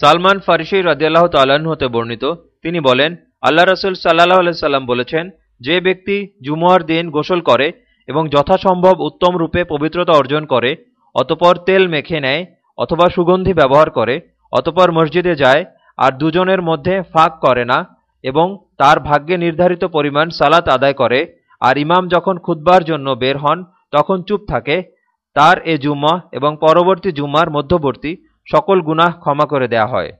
সালমান ফারিসি রাজিয়াল্লাহ তাল্লাহ্ন হতে বর্ণিত। তিনি বলেন, আল্লাহ রসুল সাল্লাহ সাল্লাম বলেছেন, যে ব্যক্তি জুমুয়ার দিন গোসল করে এবং যথাসম্ভব উত্তম রূপে পবিত্রতা অর্জন করে, অতপর তেল মেখে নেয় অথবা সুগন্ধি ব্যবহার করে, অতপর মসজিদে যায়, আর দুজনের মধ্যে ফাঁক করে না এবং তার ভাগ্যে নির্ধারিত পরিমাণ সালাত আদায় করে, আর ইমাম যখন খুদ্বার জন্য বের হন, তখন চুপ থাকে, তার এ জুম্মা এবং পরবর্তী জুম্মার মধ্যবর্তী সকল গুনাহ ক্ষমা করে দেয়া হয়।